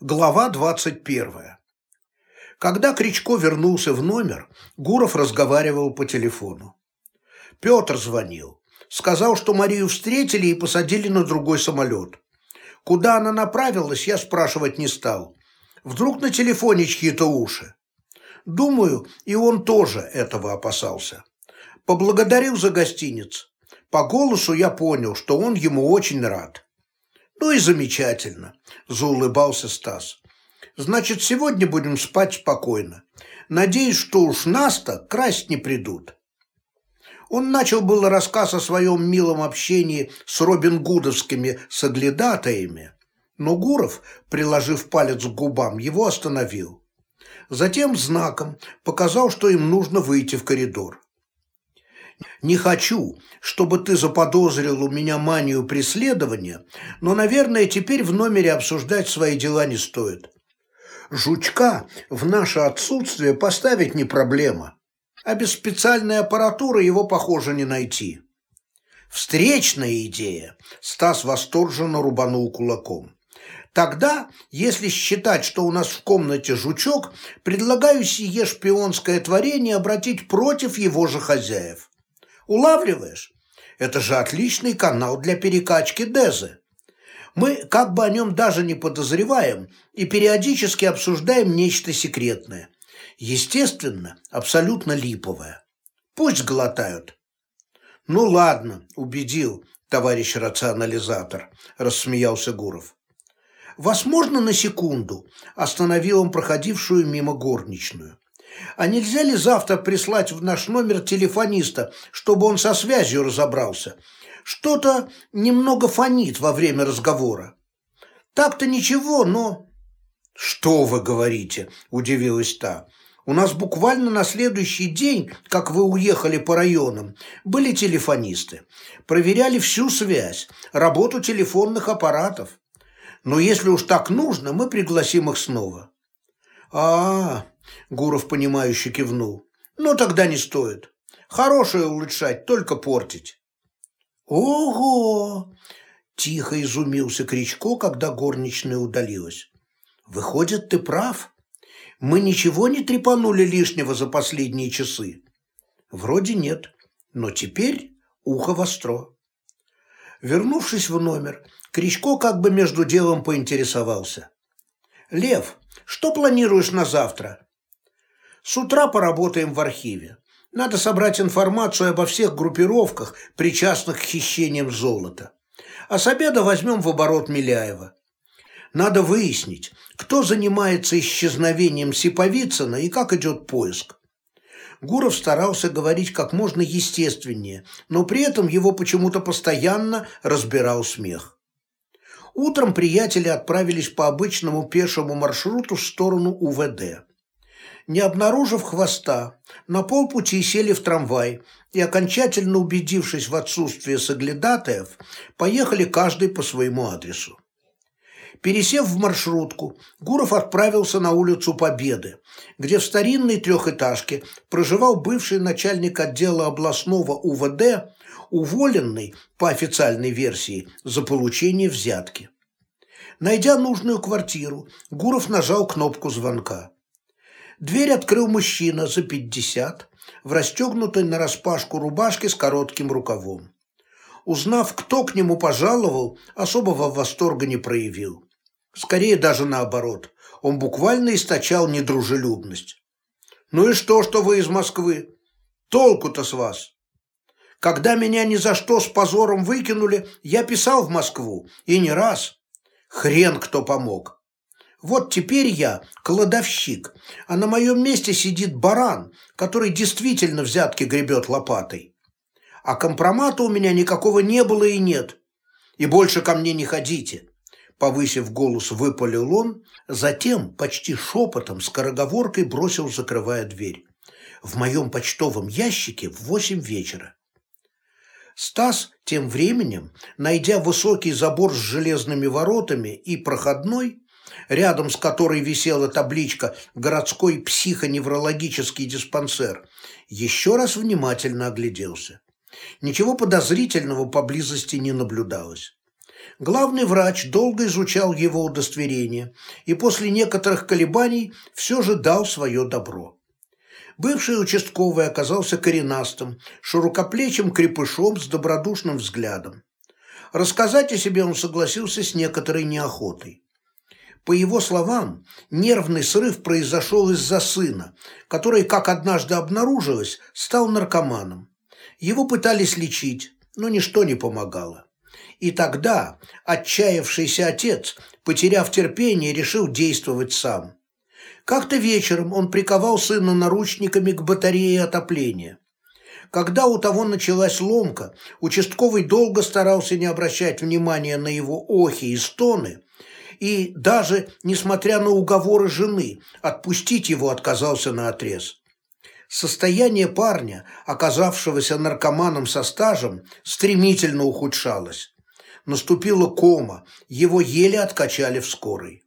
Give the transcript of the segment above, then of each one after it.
Глава 21. Когда Кричко вернулся в номер, Гуров разговаривал по телефону. Петр звонил. Сказал, что Марию встретили и посадили на другой самолет. Куда она направилась, я спрашивать не стал. Вдруг на телефоне чьи-то уши. Думаю, и он тоже этого опасался. Поблагодарил за гостиниц. По голосу я понял, что он ему очень рад. «Ну и замечательно», – заулыбался Стас. «Значит, сегодня будем спать спокойно. Надеюсь, что уж нас-то красть не придут». Он начал было рассказ о своем милом общении с Робин Гудовскими соглядатаями, но Гуров, приложив палец к губам, его остановил. Затем знаком показал, что им нужно выйти в коридор. Не хочу, чтобы ты заподозрил у меня манию преследования, но, наверное, теперь в номере обсуждать свои дела не стоит. Жучка в наше отсутствие поставить не проблема, а без специальной аппаратуры его, похоже, не найти. Встречная идея, Стас восторженно рубанул кулаком. Тогда, если считать, что у нас в комнате жучок, предлагаю сие шпионское творение обратить против его же хозяев. Улавливаешь? Это же отличный канал для перекачки Дезы. Мы как бы о нем даже не подозреваем и периодически обсуждаем нечто секретное. Естественно, абсолютно липовое. Пусть глотают. Ну ладно, убедил, товарищ рационализатор, рассмеялся Гуров. Вас можно на секунду? Остановил он проходившую мимо горничную. А нельзя ли завтра прислать в наш номер телефониста, чтобы он со связью разобрался? Что-то немного фонит во время разговора. Так-то ничего, но... Что вы говорите? Удивилась та. У нас буквально на следующий день, как вы уехали по районам, были телефонисты. Проверяли всю связь, работу телефонных аппаратов. Но если уж так нужно, мы пригласим их снова. А, -а, -а Гуров, понимающе кивнул. «Ну, тогда не стоит. Хорошее улучшать, только портить». «Ого!» – тихо изумился Кричко, когда горничная удалилась. «Выходит, ты прав. Мы ничего не трепанули лишнего за последние часы?» «Вроде нет, но теперь ухо востро». Вернувшись в номер, Кричко как бы между делом поинтересовался. «Лев, что планируешь на завтра?» С утра поработаем в архиве. Надо собрать информацию обо всех группировках, причастных к хищениям золота. А с обеда возьмем в оборот Миляева. Надо выяснить, кто занимается исчезновением Сиповицына и как идет поиск. Гуров старался говорить как можно естественнее, но при этом его почему-то постоянно разбирал смех. Утром приятели отправились по обычному пешему маршруту в сторону УВД не обнаружив хвоста, на полпути сели в трамвай и, окончательно убедившись в отсутствии соглядатаев, поехали каждый по своему адресу. Пересев в маршрутку, Гуров отправился на улицу Победы, где в старинной трехэтажке проживал бывший начальник отдела областного УВД, уволенный, по официальной версии, за получение взятки. Найдя нужную квартиру, Гуров нажал кнопку звонка. Дверь открыл мужчина за пятьдесят, в расстегнутой нараспашку рубашке с коротким рукавом. Узнав, кто к нему пожаловал, особого восторга не проявил. Скорее даже наоборот, он буквально источал недружелюбность. «Ну и что, что вы из Москвы? Толку-то с вас!» Когда меня ни за что с позором выкинули, я писал в Москву, и не раз. Хрен кто помог. Вот теперь я кладовщик, а на моем месте сидит баран, который действительно взятки гребет лопатой. А компромата у меня никакого не было и нет. И больше ко мне не ходите. Повысив голос, выпалил он, затем почти шепотом, скороговоркой бросил, закрывая дверь. В моем почтовом ящике в восемь вечера. Стас тем временем, найдя высокий забор с железными воротами и проходной, рядом с которой висела табличка «Городской психоневрологический диспансер», еще раз внимательно огляделся. Ничего подозрительного поблизости не наблюдалось. Главный врач долго изучал его удостоверение и после некоторых колебаний все же дал свое добро. Бывший участковый оказался коренастым, широкоплечим крепышом с добродушным взглядом. Рассказать о себе он согласился с некоторой неохотой. По его словам, нервный срыв произошел из-за сына, который, как однажды обнаружилось, стал наркоманом. Его пытались лечить, но ничто не помогало. И тогда отчаявшийся отец, потеряв терпение, решил действовать сам. Как-то вечером он приковал сына наручниками к батарее отопления. Когда у того началась ломка, участковый долго старался не обращать внимания на его охи и стоны, и даже, несмотря на уговоры жены, отпустить его отказался на отрез. Состояние парня, оказавшегося наркоманом со стажем, стремительно ухудшалось. Наступила кома, его еле откачали в скорой.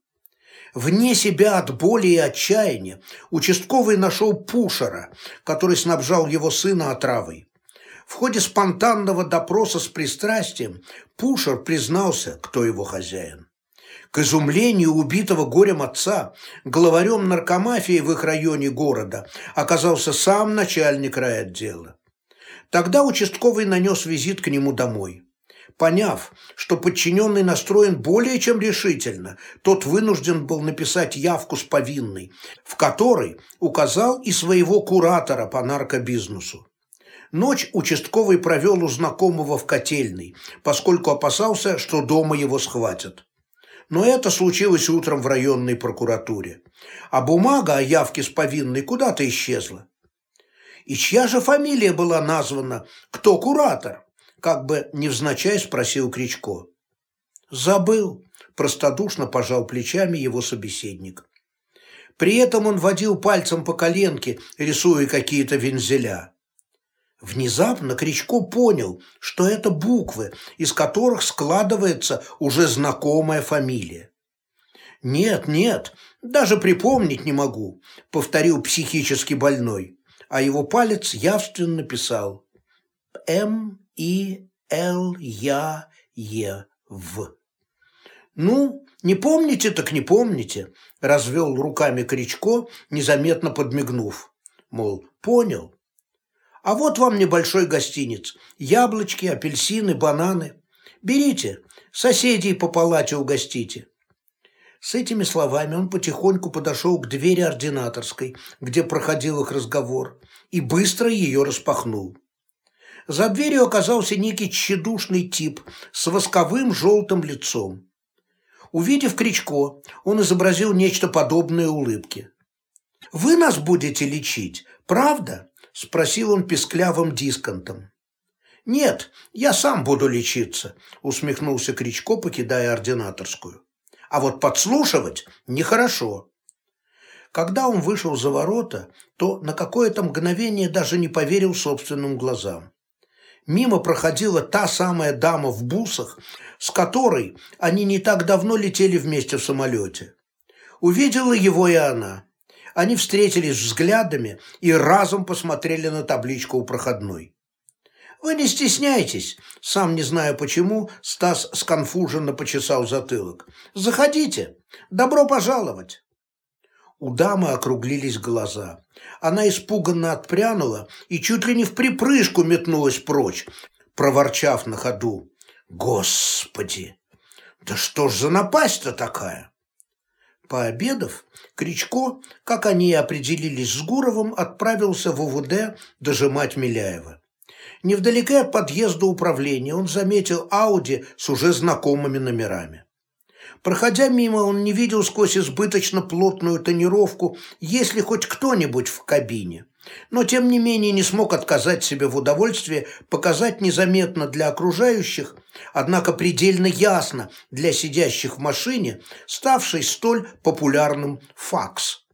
Вне себя от боли и отчаяния участковый нашел Пушера, который снабжал его сына отравой. В ходе спонтанного допроса с пристрастием Пушер признался, кто его хозяин. К изумлению убитого горем отца, главарем наркомафии в их районе города оказался сам начальник райотдела. Тогда участковый нанес визит к нему домой. Поняв, что подчиненный настроен более чем решительно, тот вынужден был написать явку с повинной, в которой указал и своего куратора по наркобизнесу. Ночь участковый провел у знакомого в котельной, поскольку опасался, что дома его схватят. Но это случилось утром в районной прокуратуре. А бумага о явке с повинной куда-то исчезла. И чья же фамилия была названа? Кто куратор? Как бы невзначай спросил Кричко. Забыл, простодушно пожал плечами его собеседник. При этом он водил пальцем по коленке, рисуя какие-то вензеля. Внезапно Кричко понял, что это буквы, из которых складывается уже знакомая фамилия. «Нет, нет, даже припомнить не могу», — повторил психически больной, а его палец явственно писал «М и Л Я Е В. Ну, не помните, так не помните, развел руками Кричко, незаметно подмигнув. Мол, понял. А вот вам небольшой гостиниц. Яблочки, апельсины, бананы. Берите, соседей по палате угостите. С этими словами он потихоньку подошел к двери ординаторской, где проходил их разговор, и быстро ее распахнул. За дверью оказался некий тщедушный тип с восковым желтым лицом. Увидев Кричко, он изобразил нечто подобное улыбке. «Вы нас будете лечить, правда?» – спросил он песклявым дисконтом. «Нет, я сам буду лечиться», – усмехнулся Кричко, покидая ординаторскую. «А вот подслушивать нехорошо». Когда он вышел за ворота, то на какое-то мгновение даже не поверил собственным глазам мимо проходила та самая дама в бусах, с которой они не так давно летели вместе в самолете. Увидела его и она. Они встретились взглядами и разом посмотрели на табличку у проходной. «Вы не стесняйтесь», сам не зная почему, Стас сконфуженно почесал затылок. «Заходите. Добро пожаловать». У дамы округлились глаза. Она испуганно отпрянула и чуть ли не в припрыжку метнулась прочь, проворчав на ходу. «Господи! Да что ж за напасть-то такая?» Пообедав, Кричко, как они и определились с Гуровым, отправился в УВД дожимать Миляева. Невдалеке от подъезда управления он заметил Ауди с уже знакомыми номерами. Проходя мимо, он не видел сквозь избыточно плотную тонировку, есть ли хоть кто-нибудь в кабине. Но, тем не менее, не смог отказать себе в удовольствии показать незаметно для окружающих, однако предельно ясно для сидящих в машине, ставший столь популярным факс.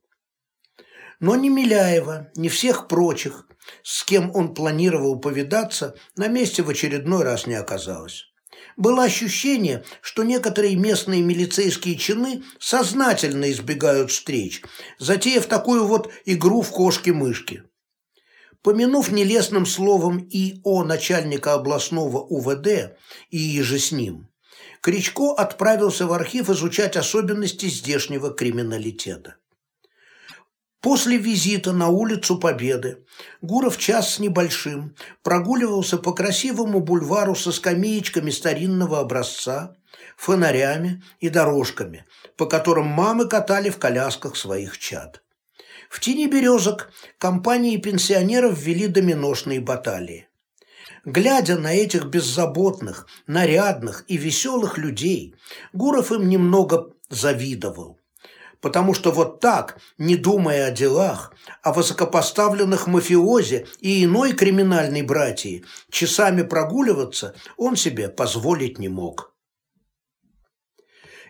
Но ни Миляева, ни всех прочих, с кем он планировал повидаться, на месте в очередной раз не оказалось было ощущение, что некоторые местные милицейские чины сознательно избегают встреч, затеяв такую вот игру в кошки-мышки. Помянув нелестным словом и о начальника областного УВД и же с ним, Кричко отправился в архив изучать особенности здешнего криминалитета. После визита на улицу Победы Гуров час с небольшим прогуливался по красивому бульвару со скамеечками старинного образца, фонарями и дорожками, по которым мамы катали в колясках своих чад. В тени березок компании пенсионеров вели доминошные баталии. Глядя на этих беззаботных, нарядных и веселых людей, Гуров им немного завидовал. Потому что вот так, не думая о делах, о высокопоставленных мафиозе и иной криминальной братьи, часами прогуливаться он себе позволить не мог.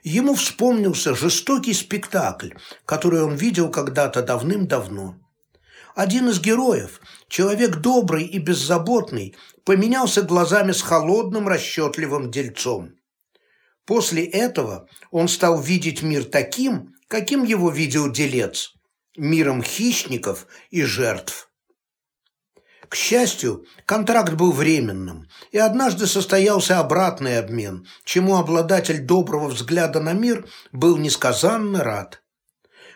Ему вспомнился жестокий спектакль, который он видел когда-то давным-давно. Один из героев, человек добрый и беззаботный, поменялся глазами с холодным расчетливым дельцом. После этого он стал видеть мир таким, каким его видел делец – миром хищников и жертв. К счастью, контракт был временным, и однажды состоялся обратный обмен, чему обладатель доброго взгляда на мир был несказанно рад.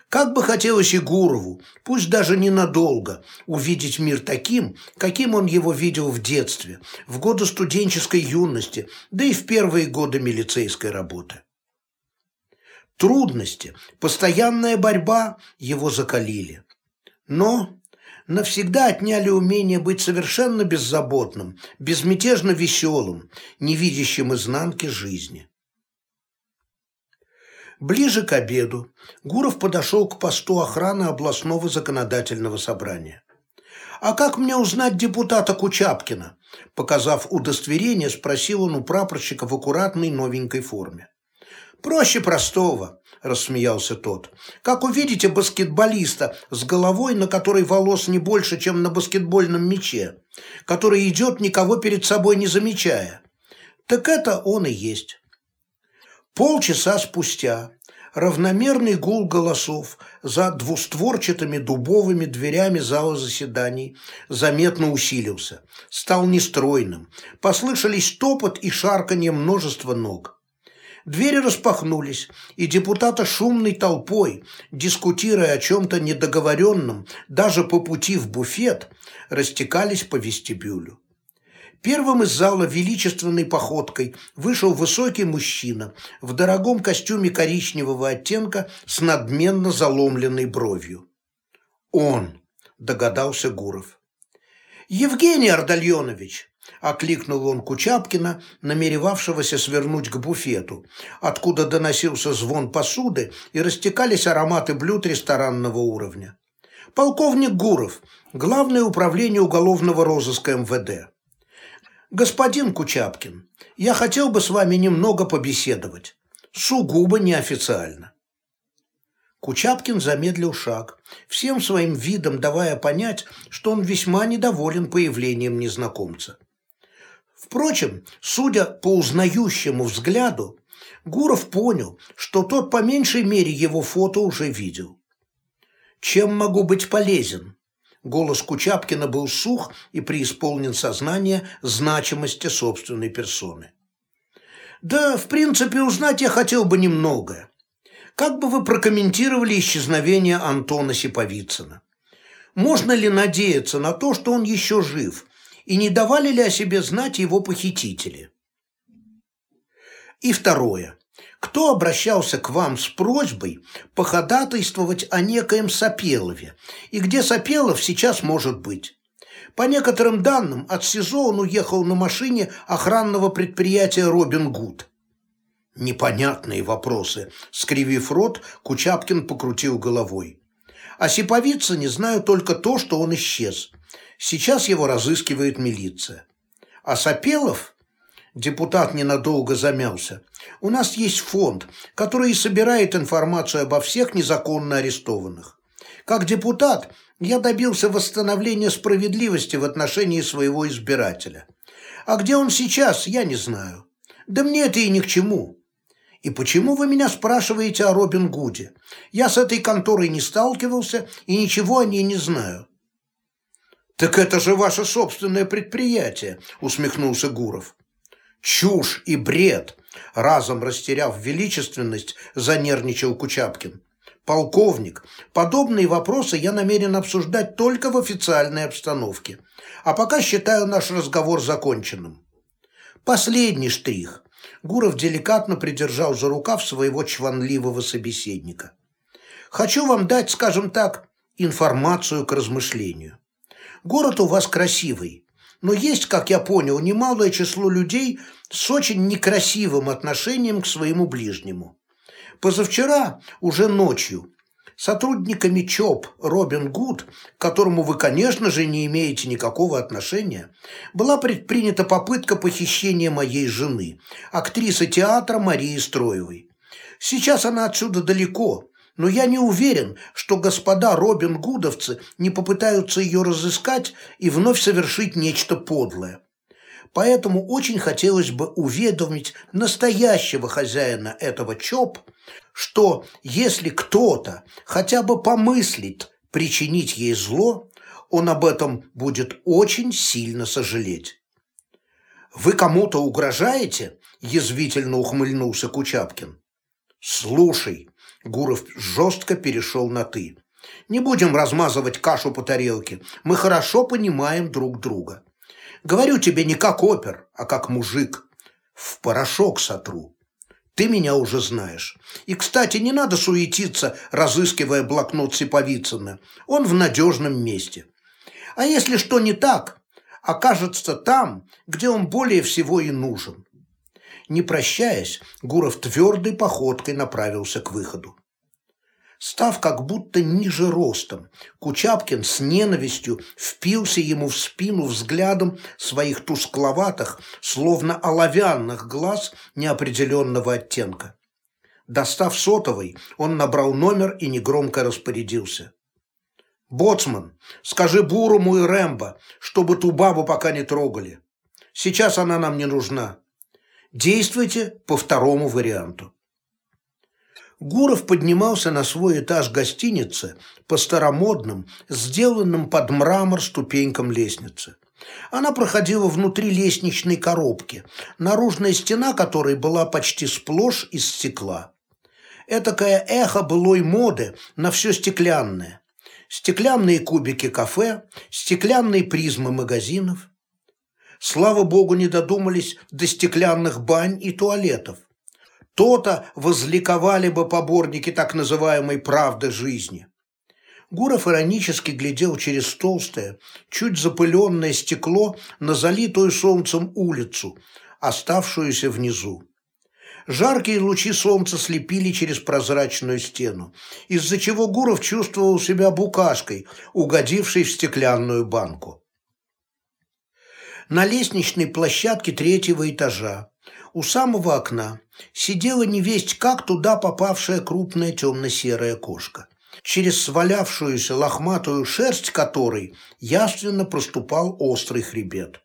Как бы хотелось и Гурову, пусть даже ненадолго, увидеть мир таким, каким он его видел в детстве, в годы студенческой юности, да и в первые годы милицейской работы. Трудности, постоянная борьба его закалили. Но навсегда отняли умение быть совершенно беззаботным, безмятежно веселым, не видящим изнанки жизни. Ближе к обеду Гуров подошел к посту охраны областного законодательного собрания. «А как мне узнать депутата Кучапкина?» Показав удостоверение, спросил он у прапорщика в аккуратной новенькой форме. «Проще простого», – рассмеялся тот. «Как увидите баскетболиста с головой, на которой волос не больше, чем на баскетбольном мяче, который идет, никого перед собой не замечая. Так это он и есть». Полчаса спустя равномерный гул голосов за двустворчатыми дубовыми дверями зала заседаний заметно усилился, стал нестройным, послышались топот и шарканье множества ног. Двери распахнулись, и депутаты шумной толпой, дискутируя о чем-то недоговоренном, даже по пути в буфет, растекались по вестибюлю. Первым из зала величественной походкой вышел высокий мужчина в дорогом костюме коричневого оттенка с надменно заломленной бровью. «Он», – догадался Гуров. «Евгений Ардальонович», – окликнул он Кучапкина, намеревавшегося свернуть к буфету, откуда доносился звон посуды и растекались ароматы блюд ресторанного уровня. «Полковник Гуров, Главное управление уголовного розыска МВД». «Господин Кучапкин, я хотел бы с вами немного побеседовать. Сугубо неофициально». Кучапкин замедлил шаг, всем своим видом давая понять, что он весьма недоволен появлением незнакомца. Впрочем, судя по узнающему взгляду, Гуров понял, что тот по меньшей мере его фото уже видел. «Чем могу быть полезен?» Голос Кучапкина был сух и преисполнен сознания значимости собственной персоны. «Да, в принципе, узнать я хотел бы немного. Как бы вы прокомментировали исчезновение Антона Сиповицына? Можно ли надеяться на то, что он еще жив, и не давали ли о себе знать его похитители?» И второе кто обращался к вам с просьбой походатайствовать о некоем Сапелове и где Сапелов сейчас может быть. По некоторым данным, от СИЗО он уехал на машине охранного предприятия «Робин Гуд». Непонятные вопросы. Скривив рот, Кучапкин покрутил головой. О Сиповицыне знаю только то, что он исчез. Сейчас его разыскивает милиция. А Сапелов Депутат ненадолго замялся. «У нас есть фонд, который собирает информацию обо всех незаконно арестованных. Как депутат я добился восстановления справедливости в отношении своего избирателя. А где он сейчас, я не знаю. Да мне это и ни к чему. И почему вы меня спрашиваете о Робин Гуде? Я с этой конторой не сталкивался и ничего о ней не знаю». «Так это же ваше собственное предприятие», – усмехнулся Гуров. «Чушь и бред!» Разом растеряв величественность, занервничал Кучапкин. «Полковник, подобные вопросы я намерен обсуждать только в официальной обстановке, а пока считаю наш разговор законченным». Последний штрих. Гуров деликатно придержал за рукав своего чванливого собеседника. «Хочу вам дать, скажем так, информацию к размышлению. Город у вас красивый, но есть, как я понял, немалое число людей с очень некрасивым отношением к своему ближнему. Позавчера, уже ночью, сотрудниками ЧОП Робин Гуд, к которому вы, конечно же, не имеете никакого отношения, была предпринята попытка похищения моей жены, актрисы театра Марии Строевой. Сейчас она отсюда далеко, но я не уверен, что господа Робин Гудовцы не попытаются ее разыскать и вновь совершить нечто подлое поэтому очень хотелось бы уведомить настоящего хозяина этого ЧОП, что если кто-то хотя бы помыслит причинить ей зло, он об этом будет очень сильно сожалеть. «Вы кому-то угрожаете?» – язвительно ухмыльнулся Кучапкин. «Слушай», – Гуров жестко перешел на «ты». «Не будем размазывать кашу по тарелке, мы хорошо понимаем друг друга. Говорю тебе не как опер, а как мужик. В порошок сотру. Ты меня уже знаешь. И, кстати, не надо суетиться, разыскивая блокнот Сиповицына. Он в надежном месте. А если что не так, окажется там, где он более всего и нужен. Не прощаясь, Гуров твердой походкой направился к выходу став как будто ниже ростом. Кучапкин с ненавистью впился ему в спину взглядом своих тускловатых, словно оловянных глаз неопределенного оттенка. Достав сотовый, он набрал номер и негромко распорядился. «Боцман, скажи Бурому и Рэмбо, чтобы ту бабу пока не трогали. Сейчас она нам не нужна. Действуйте по второму варианту». Гуров поднимался на свой этаж гостиницы по старомодным, сделанным под мрамор ступенькам лестницы. Она проходила внутри лестничной коробки, наружная стена которой была почти сплошь из стекла. Этакое эхо былой моды на все стеклянное. Стеклянные кубики кафе, стеклянные призмы магазинов. Слава богу, не додумались до стеклянных бань и туалетов то-то возликовали бы поборники так называемой правды жизни. Гуров иронически глядел через толстое, чуть запыленное стекло на залитую солнцем улицу, оставшуюся внизу. Жаркие лучи солнца слепили через прозрачную стену, из-за чего Гуров чувствовал себя букашкой, угодившей в стеклянную банку. На лестничной площадке третьего этажа у самого окна сидела невесть как туда попавшая крупная темно-серая кошка, через свалявшуюся лохматую шерсть которой ясно проступал острый хребет.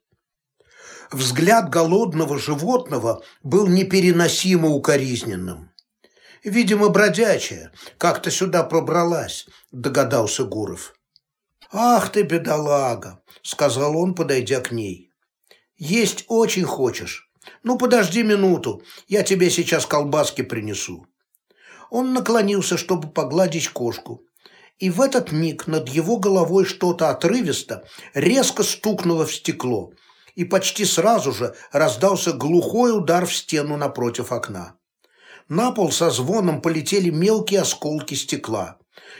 Взгляд голодного животного был непереносимо укоризненным. «Видимо, бродячая, как-то сюда пробралась», – догадался Гуров. «Ах ты, бедолага!» – сказал он, подойдя к ней. «Есть очень хочешь. «Ну, подожди минуту, я тебе сейчас колбаски принесу». Он наклонился, чтобы погладить кошку. И в этот миг над его головой что-то отрывисто резко стукнуло в стекло, и почти сразу же раздался глухой удар в стену напротив окна. На пол со звоном полетели мелкие осколки стекла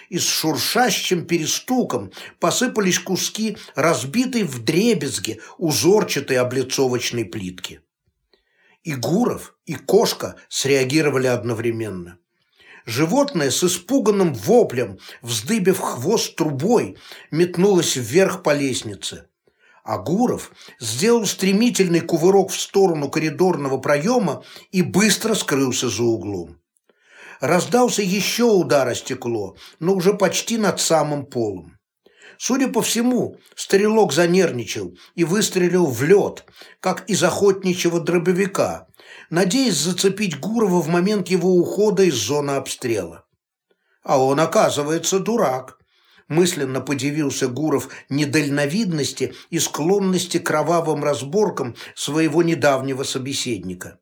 и с шуршащим перестуком посыпались куски разбитой вдребезги узорчатой облицовочной плитки. И Гуров, и кошка среагировали одновременно. Животное с испуганным воплем, вздыбив хвост трубой, метнулось вверх по лестнице. А Гуров сделал стремительный кувырок в сторону коридорного проема и быстро скрылся за углом. Раздался еще удар о стекло, но уже почти над самым полом. Судя по всему, стрелок занервничал и выстрелил в лед, как из охотничьего дробовика, надеясь зацепить Гурова в момент его ухода из зоны обстрела. А он, оказывается, дурак. Мысленно подивился Гуров недальновидности и склонности к кровавым разборкам своего недавнего собеседника.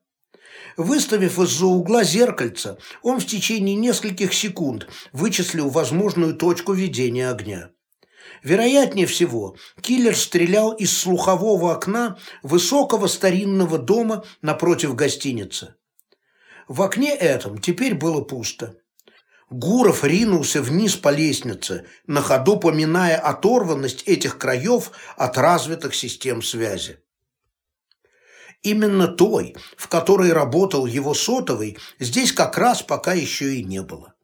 Выставив из-за угла зеркальце, он в течение нескольких секунд вычислил возможную точку ведения огня. Вероятнее всего, киллер стрелял из слухового окна высокого старинного дома напротив гостиницы. В окне этом теперь было пусто. Гуров ринулся вниз по лестнице, на ходу поминая оторванность этих краев от развитых систем связи. Именно той, в которой работал его сотовый, здесь как раз пока еще и не было.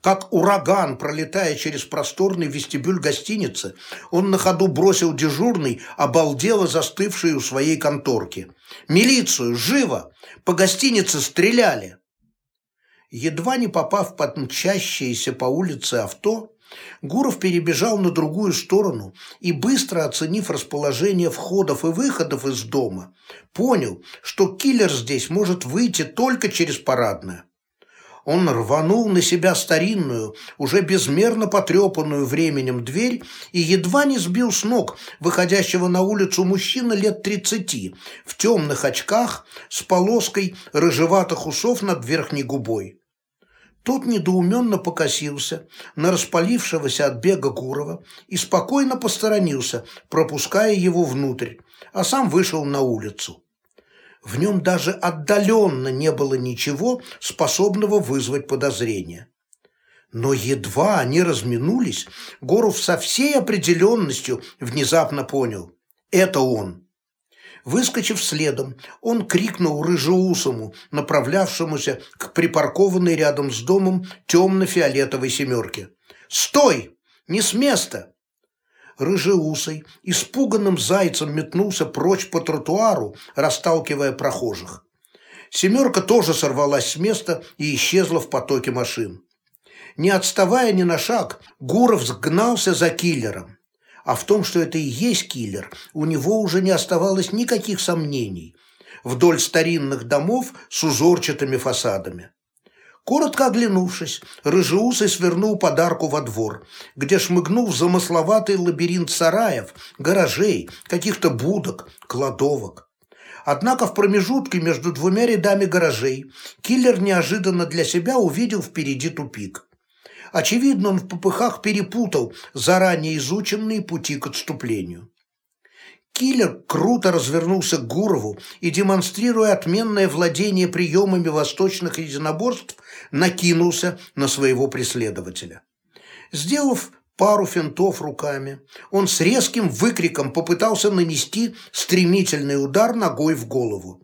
Как ураган, пролетая через просторный вестибюль гостиницы, он на ходу бросил дежурный, обалдело застывший у своей конторки. «Милицию! Живо! По гостинице стреляли!» Едва не попав под мчащееся по улице авто, Гуров перебежал на другую сторону и, быстро оценив расположение входов и выходов из дома, понял, что киллер здесь может выйти только через парадное. Он рванул на себя старинную, уже безмерно потрепанную временем дверь и едва не сбил с ног выходящего на улицу мужчина лет тридцати в темных очках с полоской рыжеватых усов над верхней губой. Тот недоуменно покосился на распалившегося от бега Гурова и спокойно посторонился, пропуская его внутрь, а сам вышел на улицу. В нем даже отдаленно не было ничего, способного вызвать подозрения. Но едва они разминулись, Горов со всей определенностью внезапно понял – это он. Выскочив следом, он крикнул рыжеусому, направлявшемуся к припаркованной рядом с домом темно-фиолетовой семерке. «Стой! Не с места!» Рыжеусый испуганным зайцем метнулся прочь по тротуару, расталкивая прохожих. Семерка тоже сорвалась с места и исчезла в потоке машин. Не отставая ни на шаг, Гуров сгнался за киллером а в том, что это и есть киллер, у него уже не оставалось никаких сомнений. Вдоль старинных домов с узорчатыми фасадами. Коротко оглянувшись, Рыжеусый свернул подарку во двор, где шмыгнул в замысловатый лабиринт сараев, гаражей, каких-то будок, кладовок. Однако в промежутке между двумя рядами гаражей киллер неожиданно для себя увидел впереди тупик. Очевидно, он в попыхах перепутал заранее изученные пути к отступлению. Киллер круто развернулся к Гурову и, демонстрируя отменное владение приемами восточных единоборств, накинулся на своего преследователя. Сделав пару финтов руками, он с резким выкриком попытался нанести стремительный удар ногой в голову.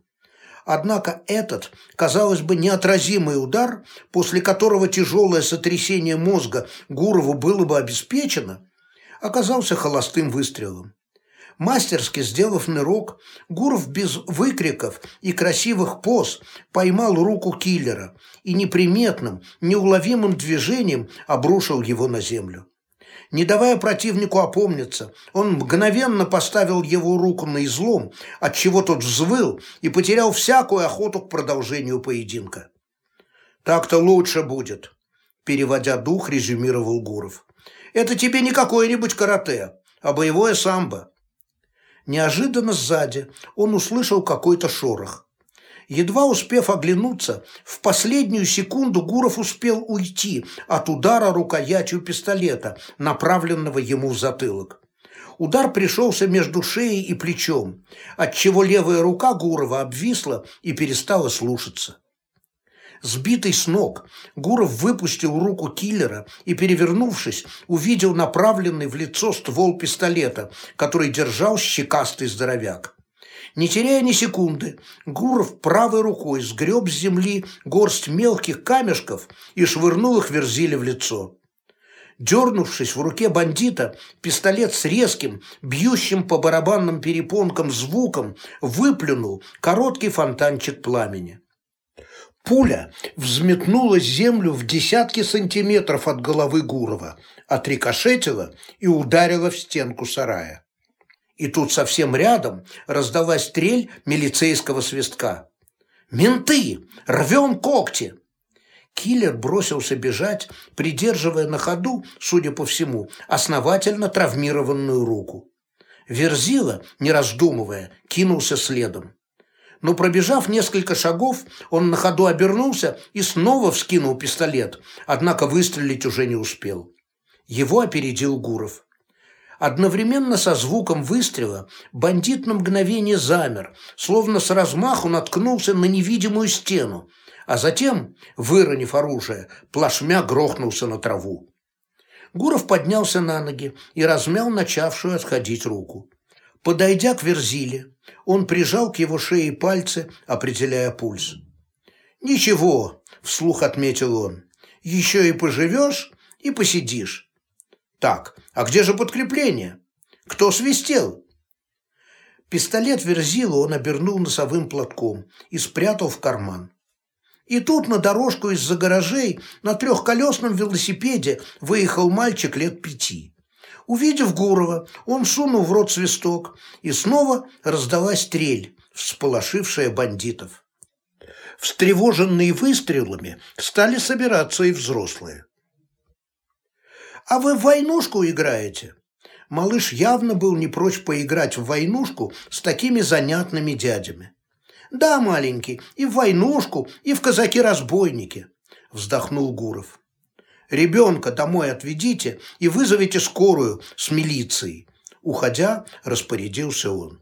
Однако этот, казалось бы, неотразимый удар, после которого тяжелое сотрясение мозга Гурову было бы обеспечено, оказался холостым выстрелом. Мастерски сделав нырок, Гуров без выкриков и красивых поз поймал руку киллера и неприметным, неуловимым движением обрушил его на землю. Не давая противнику опомниться, он мгновенно поставил его руку на излом, отчего тот взвыл и потерял всякую охоту к продолжению поединка. «Так-то лучше будет», – переводя дух, резюмировал Гуров. «Это тебе не какое-нибудь карате, а боевое самбо». Неожиданно сзади он услышал какой-то шорох. Едва успев оглянуться, в последнюю секунду Гуров успел уйти от удара рукоятью пистолета, направленного ему в затылок. Удар пришелся между шеей и плечом, отчего левая рука Гурова обвисла и перестала слушаться. Сбитый с ног, Гуров выпустил руку киллера и, перевернувшись, увидел направленный в лицо ствол пистолета, который держал щекастый здоровяк. Не теряя ни секунды, Гуров правой рукой сгреб с земли горсть мелких камешков и швырнул их Верзиле в лицо. Дернувшись в руке бандита, пистолет с резким, бьющим по барабанным перепонкам звуком выплюнул короткий фонтанчик пламени. Пуля взметнула землю в десятки сантиметров от головы Гурова, отрикошетила и ударила в стенку сарая. И тут совсем рядом раздалась стрель милицейского свистка. «Менты! Рвем когти!» Киллер бросился бежать, придерживая на ходу, судя по всему, основательно травмированную руку. Верзила, не раздумывая, кинулся следом. но пробежав несколько шагов, он на ходу обернулся и снова вскинул пистолет, однако выстрелить уже не успел. Его опередил Гуров. Одновременно со звуком выстрела бандит на мгновение замер, словно с размаху наткнулся на невидимую стену, а затем, выронив оружие, плашмя грохнулся на траву. Гуров поднялся на ноги и размял начавшую отходить руку. Подойдя к Верзиле, он прижал к его шее пальцы, определяя пульс. «Ничего», – вслух отметил он, – «еще и поживешь, и посидишь». «Так, а где же подкрепление? Кто свистел?» Пистолет Верзила он обернул носовым платком и спрятал в карман. И тут на дорожку из-за гаражей на трехколесном велосипеде выехал мальчик лет пяти. Увидев Гурова, он сунул в рот свисток, и снова раздалась трель, всполошившая бандитов. Встревоженные выстрелами стали собираться и взрослые. «А вы в войнушку играете?» Малыш явно был не прочь поиграть в войнушку с такими занятными дядями. «Да, маленький, и в войнушку, и в казаки-разбойники», – вздохнул Гуров. Ребенка домой отведите и вызовите скорую с милицией. Уходя, распорядился он.